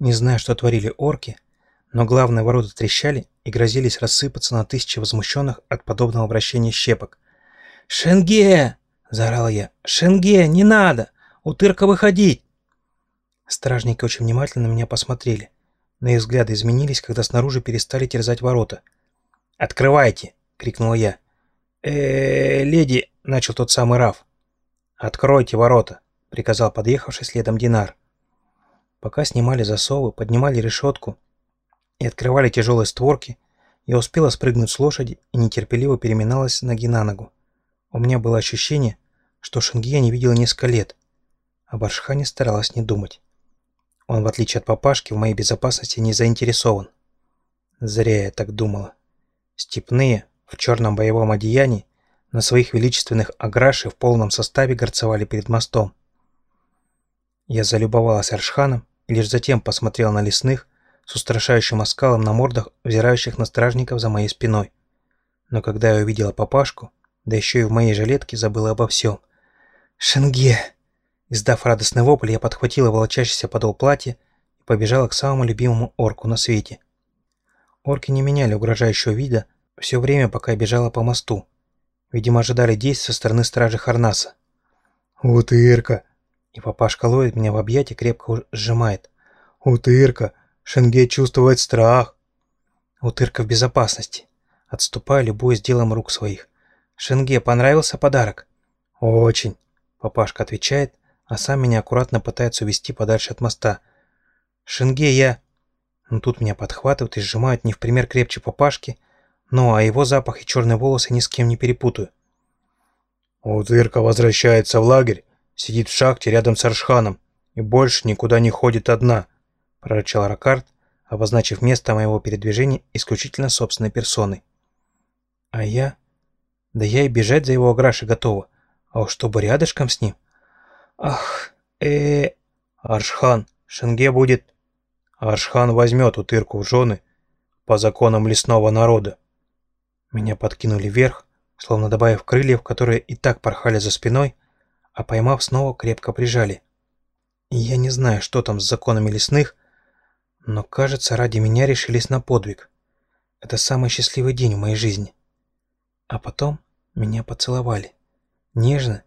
Не знаю, что творили орки, но главные ворота трещали и грозились рассыпаться на тысячи возмущенных от подобного обращения щепок. «Шенге!» — заорал я. «Шенге, не надо! Утырка выходить!» Стражники очень внимательно на меня посмотрели. Но их взгляды изменились, когда снаружи перестали терзать ворота. «Открывайте!» — крикнула я. -э леди!» — начал тот самый Раф. «Откройте ворота!» — приказал подъехавший следом Динар. Пока снимали засовы, поднимали решетку и открывали тяжелые створки, я успела спрыгнуть с лошади и нетерпеливо переминалась ноги на ногу. У меня было ощущение, что Шенгия не видела несколько лет, а Баршхане старалась не думать. Он, в отличие от папашки, в моей безопасности не заинтересован. Зря я так думала. Степные, в черном боевом одеянии, на своих величественных аграши в полном составе горцевали перед мостом. Я залюбовалась Аршханом лишь затем посмотрел на лесных с устрашающим оскалом на мордах, взирающих на стражников за моей спиной. Но когда я увидела папашку, да еще и в моей жилетке забыла обо всем. «Шенге!» Издав радостный вопль, я подхватила волочащийся подол платья и побежала к самому любимому орку на свете. Орки не меняли угрожающего вида все время, пока я бежала по мосту. Видимо, ожидали действий со стороны стражи Харнаса. «Утырка!» И папашка ловит меня в объятия, крепко сжимает. «Утырка! Шенге чувствует страх!» Утырка в безопасности. Отступаю, любуясь делом рук своих. «Шенге, понравился подарок?» «Очень!» Папашка отвечает, а сам меня аккуратно пытается увести подальше от моста. «Шенге, я...» Но ну, тут меня подхватывают и сжимают не в пример крепче папашки, но а его запах и черные волосы ни с кем не перепутаю. «Утырка возвращается в лагерь сидит в шахте рядом с Аршханом и больше никуда не ходит одна», — прорычал Ракард, обозначив место моего передвижения исключительно собственной персоной. «А я? Да я и бежать за его аграши готова, а уж чтобы рядышком с ним. Ах, э, -э Аршхан, Шенге будет...» Аршхан возьмет утырку в жены по законам лесного народа. Меня подкинули вверх, словно добавив крыльев, которые и так порхали за спиной, а поймав снова крепко прижали. Я не знаю, что там с законами лесных, но, кажется, ради меня решились на подвиг. Это самый счастливый день в моей жизни. А потом меня поцеловали. Нежно,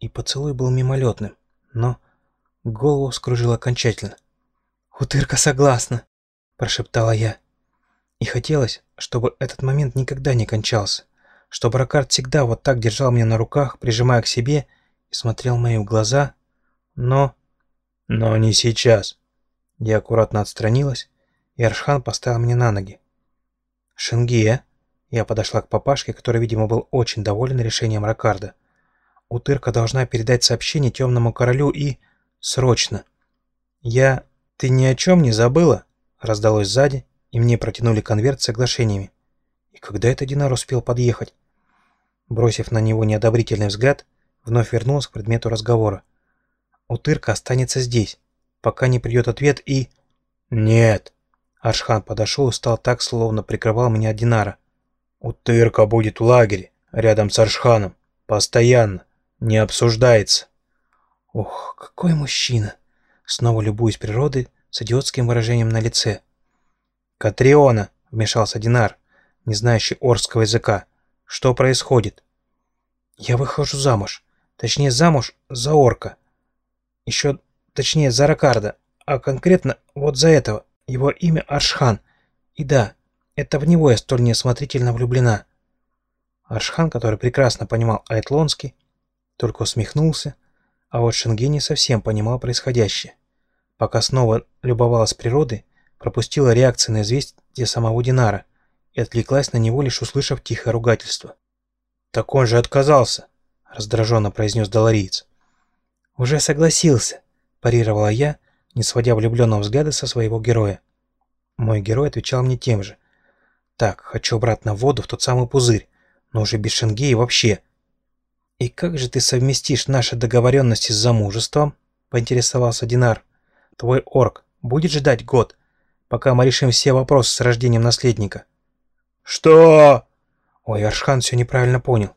и поцелуй был мимолетным, но голову скружил окончательно. «Утырка согласна», – прошептала я. И хотелось, чтобы этот момент никогда не кончался, чтобы Ракард всегда вот так держал меня на руках, прижимая к себе и смотрел в мои глаза, но... Но не сейчас. Я аккуратно отстранилась, и Аршхан поставил меня на ноги. «Шенгия?» Я подошла к папашке, который, видимо, был очень доволен решением Ракарда. «Утырка должна передать сообщение темному королю и... срочно!» «Я... ты ни о чем не забыла?» Раздалось сзади, и мне протянули конверт с соглашениями. И когда это Динар успел подъехать? Бросив на него неодобрительный взгляд, вновь вернулась к предмету разговора. «Утырка останется здесь, пока не придет ответ и...» «Нет!» Аршхан подошел и стал так, словно прикрывал меня Динара. «Утырка будет в лагере, рядом с Аршханом. Постоянно. Не обсуждается». «Ох, какой мужчина!» Снова любуюсь природой с идиотским выражением на лице. «Катриона!» — вмешался Динар, не знающий орского языка. «Что происходит?» «Я выхожу замуж. Точнее, замуж за орка. Еще, точнее, за Ракарда. А конкретно вот за этого. Его имя Аршхан. И да, это в него я столь неосмотрительно влюблена. Аршхан, который прекрасно понимал Айтлонский, только усмехнулся, а вот Шенге не совсем понимал происходящее. Пока снова любовалась природой, пропустила реакции на известие самого Динара и отвлеклась на него, лишь услышав тихое ругательство. «Так он же отказался!» — раздраженно произнес Долориец. «Уже согласился», — парировала я, не сводя влюбленного взгляда со своего героя. Мой герой отвечал мне тем же. «Так, хочу обратно в воду, в тот самый пузырь, но уже без Шенгеи вообще». «И как же ты совместишь наши договоренности с замужеством?» — поинтересовался Динар. «Твой орк будет ждать год, пока мы решим все вопросы с рождением наследника». «Что?» Ой, Аршхан все неправильно понял.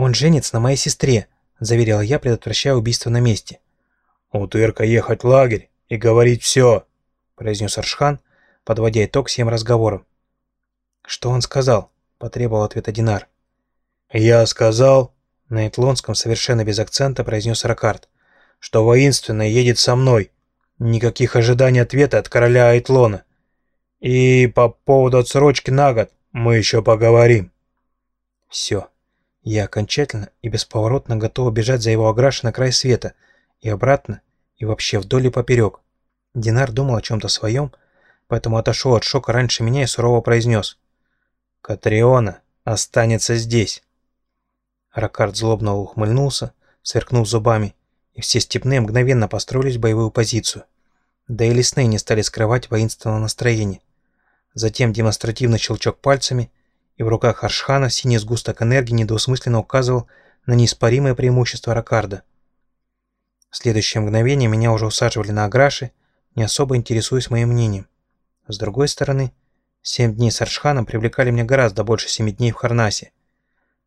«Он женится на моей сестре», — заверил я, предотвращая убийство на месте. «Утырка ехать в лагерь и говорить все». произнес Аршхан, подводя итог всем разговорам. «Что он сказал?» — потребовал ответа Динар. «Я сказал...» — на Этлонском совершенно без акцента произнес Ракарт, что воинственно едет со мной. Никаких ожиданий ответа от короля Айтлона. И по поводу отсрочки на год мы еще поговорим. Все. Я окончательно и бесповоротно готова бежать за его аграш на край света, и обратно, и вообще вдоль и поперек. Динар думал о чем-то своем, поэтому отошел от шока раньше меня и сурово произнес. «Катриона останется здесь». Ракард злобно ухмыльнулся, сверкнув зубами, и все степные мгновенно построились в боевую позицию. Да и лесные не стали скрывать воинственного настроения. Затем демонстративный щелчок пальцами, и в руках Аршхана синий сгусток энергии недвусмысленно указывал на неиспоримое преимущество Ракарда. В следующее мгновение меня уже усаживали на аграши, не особо интересуясь моим мнением. С другой стороны, семь дней с Аршханом привлекали меня гораздо больше семи дней в Харнасе.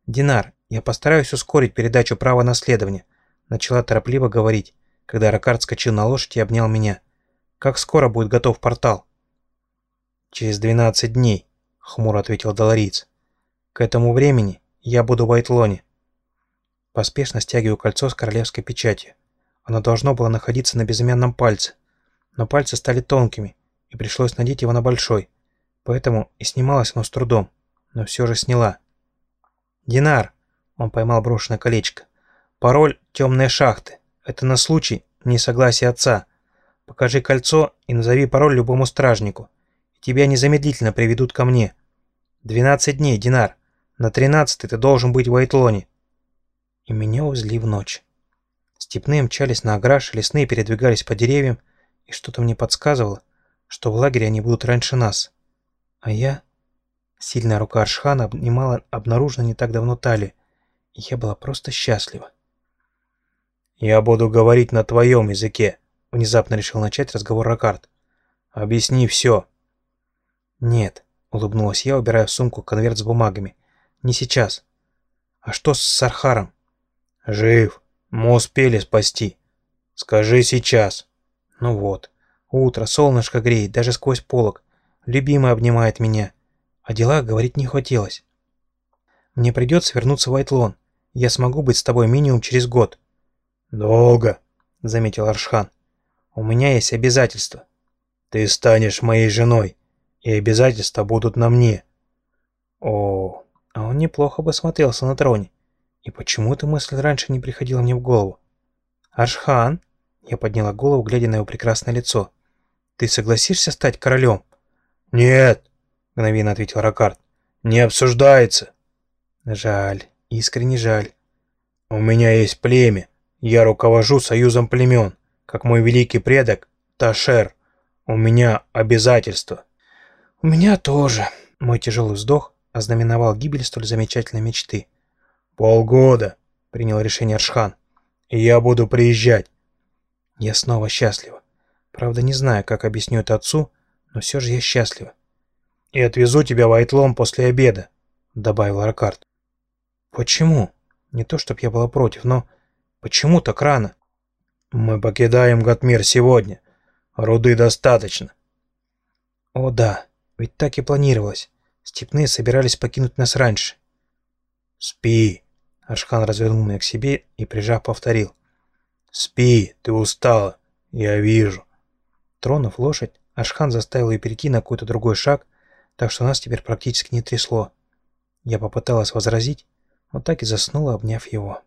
«Динар, я постараюсь ускорить передачу права наследования», начала торопливо говорить, когда Ракард скачал на лошадь и обнял меня. «Как скоро будет готов портал?» «Через двенадцать дней», — хмуро ответил Долориц. «К этому времени я буду в Айтлоне». Поспешно стягиваю кольцо с королевской печатью. Оно должно было находиться на безымянном пальце, но пальцы стали тонкими, и пришлось надеть его на большой, поэтому и снималось оно с трудом, но все же сняла. «Динар!» — он поймал брошенное колечко. «Пароль «Темные шахты». Это на случай несогласия отца. Покажи кольцо и назови пароль любому стражнику тебя незамедлительно приведут ко мне. Двенадцать дней, Динар. На тринадцатый ты должен быть в Айтлоне. И меня увезли в ночь. Степные мчались на аграш, лесные передвигались по деревьям, и что-то мне подсказывало, что в лагере они будут раньше нас. А я... Сильная рука Аршхана обнимала обнаруженно не так давно талию, и я была просто счастлива. «Я буду говорить на твоем языке», — внезапно решил начать разговор Ракард. «Объясни все». «Нет», — улыбнулась я, убирая в сумку конверт с бумагами. «Не сейчас». «А что с Сархаром?» «Жив. Мы успели спасти. Скажи сейчас». «Ну вот. Утро, солнышко греет, даже сквозь полог. Любимый обнимает меня. О делах говорить не хотелось. Мне придется вернуться в Айтлон. Я смогу быть с тобой минимум через год». «Долго», — заметил Аршхан. «У меня есть обязательства». «Ты станешь моей женой» и обязательства будут на мне. О, а он неплохо бы смотрелся на троне. И почему эта мысль раньше не приходила мне в голову? Аршхан, я подняла голову, глядя на его прекрасное лицо. Ты согласишься стать королем? Нет, мгновенно ответил Ракард. Не обсуждается. Жаль, искренне жаль. У меня есть племя. Я руковожу союзом племен, как мой великий предок Ташер. У меня обязательства. «У меня тоже». Мой тяжелый вздох ознаменовал гибель столь замечательной мечты. «Полгода», — принял решение Аршхан. «И я буду приезжать». Я снова счастлива. Правда, не знаю, как объясню это отцу, но все же я счастлива. «И отвезу тебя в Айтлом после обеда», — добавил Ракард. «Почему? Не то, чтоб я была против, но почему так рано?» «Мы покидаем Гатмир сегодня. Руды достаточно». «О да, ведь так и планировалось. Степные собирались покинуть нас раньше. «Спи!» Ашхан развернул меня к себе и, прижав, повторил. «Спи, ты устала, я вижу». Тронув лошадь, Ашхан заставил ее перейти на какой-то другой шаг, так что нас теперь практически не трясло. Я попыталась возразить, но так и заснула, обняв его.